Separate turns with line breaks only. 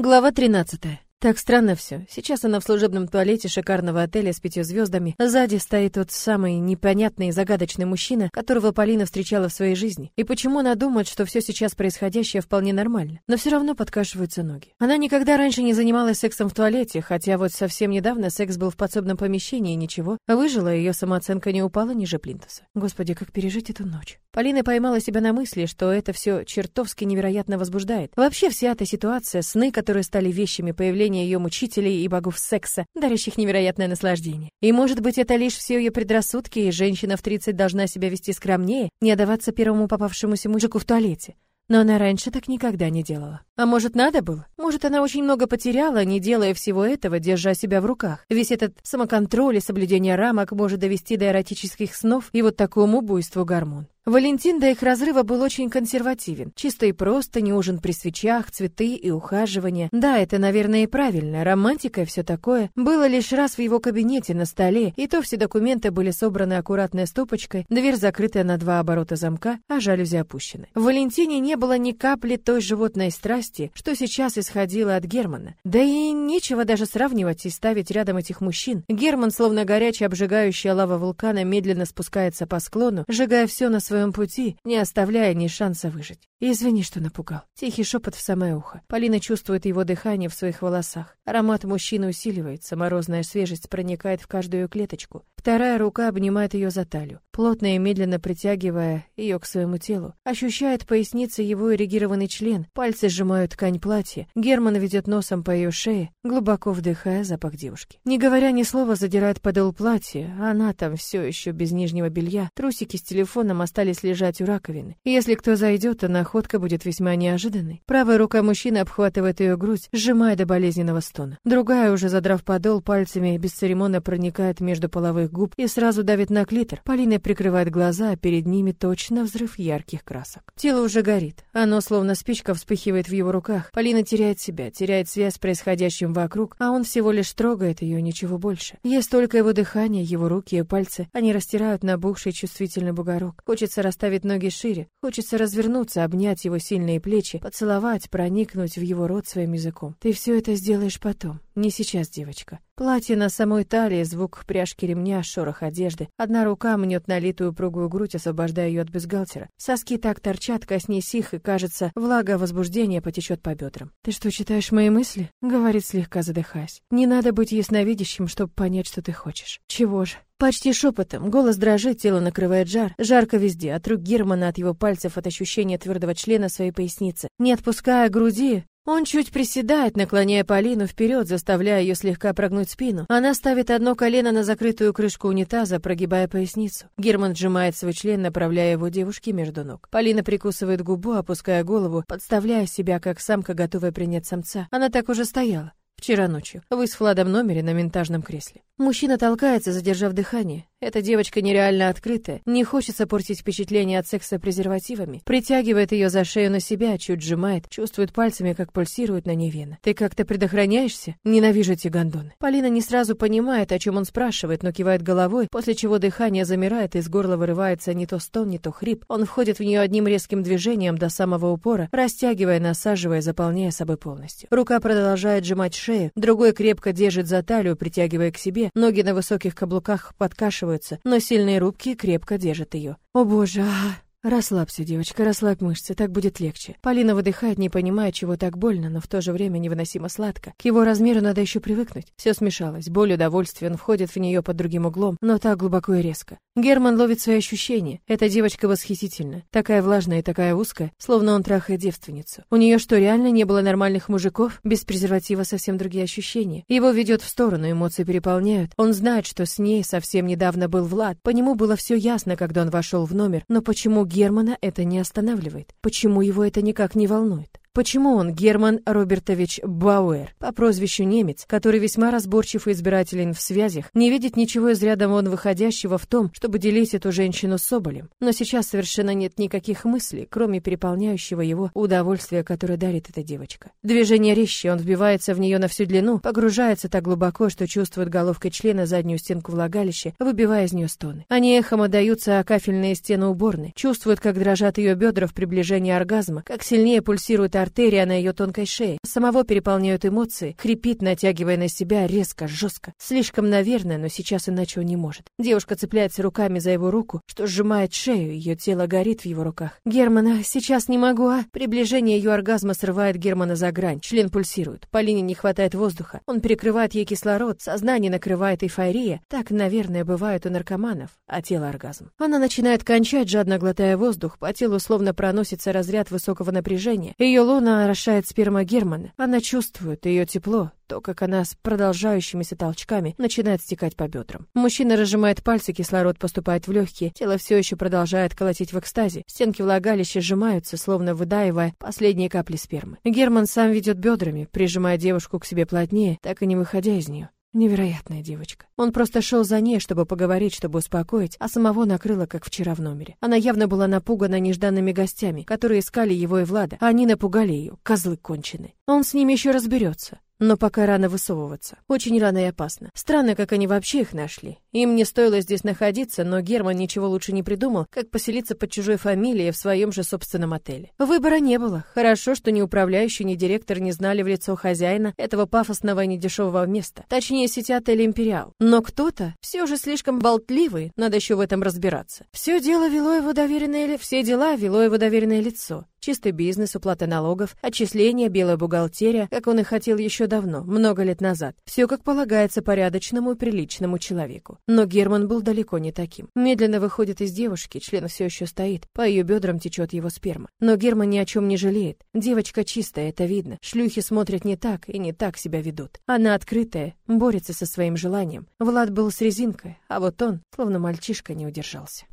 Глава 13. Так странно все. Сейчас она в служебном туалете шикарного отеля с пятью звездами. Сзади стоит тот самый непонятный и загадочный мужчина, которого Полина встречала в своей жизни. И почему она думает, что все сейчас происходящее вполне нормально? Но все равно подкашиваются ноги. Она никогда раньше не занималась сексом в туалете, хотя вот совсем недавно секс был в подсобном помещении и ничего. Выжила, ее самооценка не упала ниже плинтуса. Господи, как пережить эту ночь? Полина поймала себя на мысли, что это все чертовски невероятно возбуждает. Вообще вся эта ситуация, сны, которые стали вещами, появление ее мучителей и богов секса, дарящих невероятное наслаждение. И может быть это лишь все ее предрассудки, и женщина в 30 должна себя вести скромнее, не отдаваться первому попавшемуся мужику в туалете. Но она раньше так никогда не делала. А может, надо было? Может, она очень много потеряла, не делая всего этого, держа себя в руках. Весь этот самоконтроль и соблюдение рамок может довести до эротических снов и вот такому буйству гормон. Валентин до их разрыва был очень консервативен. Чисто и просто, не ужин при свечах, цветы и ухаживание. Да, это, наверное, и правильно. Романтика и все такое. Было лишь раз в его кабинете на столе, и то все документы были собраны аккуратной стопочкой, дверь закрытая на два оборота замка, а жалюзи опущены. В Валентине не было ни капли той животной страсти, что сейчас исходило от Германа. Да и нечего даже сравнивать и ставить рядом этих мужчин. Герман, словно горячая обжигающая лава вулкана, медленно спускается по склону, сжигая все на своем своем пути, не оставляя ни шанса выжить. Извини, что напугал. Тихий шепот в самое ухо. Полина чувствует его дыхание в своих волосах. Аромат мужчины усиливается, морозная свежесть проникает в каждую клеточку. Вторая рука обнимает ее за талию, плотно и медленно притягивая ее к своему телу. Ощущает поясницы его эрегированный член, пальцы сжимают ткань платья. Герман ведет носом по ее шее, глубоко вдыхая запах девушки. Не говоря ни слова, задирает подол платья, она там все еще без нижнего белья. Трусики с телефоном остались лежать у раковины. Если кто зайдет, то находка будет весьма неожиданной. Правая рука мужчины обхватывает ее грудь, сжимая до болезненного стона. Другая, уже задрав подол, пальцами бесцеремонно проникает между половых губ и сразу давит на клитор. Полина прикрывает глаза, а перед ними точно взрыв ярких красок. Тело уже горит. Оно, словно спичка, вспыхивает в его руках. Полина теряет себя, теряет связь с происходящим вокруг, а он всего лишь трогает ее, ничего больше. Есть только его дыхание, его руки и пальцы. Они растирают набухший чувствительный бугорок. Хочется расставить ноги шире, хочется развернуться, обнять его сильные плечи, поцеловать, проникнуть в его рот своим языком. Ты все это сделаешь потом. Не сейчас, девочка. Платье на самой талии, звук пряжки ремня, шорох одежды. Одна рука мнет налитую упругую грудь, освобождая ее от бюстгальтера. Соски так торчат, коснись их, и, кажется, влага возбуждения потечет по бедрам. «Ты что, читаешь мои мысли?» — говорит, слегка задыхаясь. «Не надо быть ясновидящим, чтобы понять, что ты хочешь». «Чего же?» Почти шепотом, голос дрожит, тело накрывает жар. Жарко везде, от рук Германа, от его пальцев, от ощущения твердого члена своей поясницы. Не отпуская груди, он чуть приседает, наклоняя Полину вперед, заставляя ее слегка прогнуть спину. Она ставит одно колено на закрытую крышку унитаза, прогибая поясницу. Герман сжимает свой член, направляя его девушке между ног. Полина прикусывает губу, опуская голову, подставляя себя, как самка, готовая принять самца. Она так уже стояла. Вчера ночью. Вы с Владом номере на винтажном кресле. Мужчина толкается, задержав дыхание. Эта девочка нереально открытая, не хочется портить впечатление от секса презервативами, притягивает ее за шею на себя, чуть сжимает, чувствует пальцами, как пульсирует на ней вена. Ты как-то предохраняешься? Ненавижу эти гондоны. Полина не сразу понимает, о чем он спрашивает, но кивает головой, после чего дыхание замирает, из горла вырывается не то стон, не то хрип. Он входит в нее одним резким движением до самого упора, растягивая, насаживая, заполняя собой полностью. Рука продолжает сжимать шею, другой крепко держит за талию, притягивая к себе, ноги на высоких каблуках подкашивают скручиваются, но сильные рубки крепко держат ее. О боже, а... Расслабься, девочка, расслабь мышцы, так будет легче. Полина выдыхает, не понимая, чего так больно, но в то же время невыносимо сладко. К его размеру надо еще привыкнуть. Все смешалось, боль, удовольствие, он входит в нее под другим углом, но так глубоко и резко. Герман ловит свои ощущения. Эта девочка восхитительна, такая влажная и такая узкая, словно он трахает девственницу. У нее что, реально не было нормальных мужиков? Без презерватива совсем другие ощущения. Его ведет в сторону, эмоции переполняют. Он знает, что с ней совсем недавно был Влад. По нему было все ясно, когда он вошел в номер, но почему Германа это не останавливает? Почему его это никак не волнует? Почему он Герман Робертович Бауэр, по прозвищу немец, который весьма разборчив и избирателен в связях, не видит ничего из ряда вон выходящего в том, чтобы делить эту женщину с Соболем. Но сейчас совершенно нет никаких мыслей, кроме переполняющего его удовольствия, которое дарит эта девочка. Движение резче, он вбивается в нее на всю длину, погружается так глубоко, что чувствует головкой члена заднюю стенку влагалища, выбивая из нее стоны. Они эхом отдаются о кафельные стены уборной, чувствует, как дрожат ее бедра в приближении оргазма, как сильнее пульсирует артерии на ее тонкой шее. Самого переполняют эмоции, хрипит, натягивая на себя резко, жестко. Слишком, наверное, но сейчас иначе он не может. Девушка цепляется руками за его руку, что сжимает шею, ее тело горит в его руках. Германа, сейчас не могу, а? Приближение ее оргазма срывает Германа за грань. Член пульсирует. Полине не хватает воздуха. Он перекрывает ей кислород, сознание накрывает эйфория. Так, наверное, бывает у наркоманов, а тело оргазм. Она начинает кончать, жадно глотая воздух. По телу словно проносится разряд высокого напряжения. Ее луна орошает сперма Германа. Она чувствует ее тепло, то, как она с продолжающимися толчками начинает стекать по бедрам. Мужчина разжимает пальцы, кислород поступает в легкие, тело все еще продолжает колотить в экстазе, стенки влагалища сжимаются, словно выдаивая последние капли спермы. Герман сам ведет бедрами, прижимая девушку к себе плотнее, так и не выходя из нее. Невероятная девочка. Он просто шел за ней, чтобы поговорить, чтобы успокоить, а самого накрыло, как вчера в номере. Она явно была напугана нежданными гостями, которые искали его и Влада, а они напугали ее, козлы кончены. Он с ними еще разберется. Но пока рано высовываться. Очень рано и опасно. Странно, как они вообще их нашли. Им не стоило здесь находиться, но Герман ничего лучше не придумал, как поселиться под чужой фамилией в своем же собственном отеле. Выбора не было. Хорошо, что ни управляющий, ни директор не знали в лицо хозяина этого пафосного и недешевого места. Точнее, сети отеля «Империал». Но кто-то все же слишком болтливый, надо еще в этом разбираться. Все дело вело его доверенное... Все дела вело его доверенное лицо. Чистый бизнес, уплата налогов, отчисления, белая бухгалтерия, как он и хотел еще давно, много лет назад. Все как полагается порядочному и приличному человеку. Но Герман был далеко не таким. Медленно выходит из девушки, член все еще стоит, по ее бедрам течет его сперма. Но Герман ни о чем не жалеет. Девочка чистая, это видно. Шлюхи смотрят не так и не так себя ведут. Она открытая, борется со своим желанием. Влад был с резинкой, а вот он, словно мальчишка, не удержался.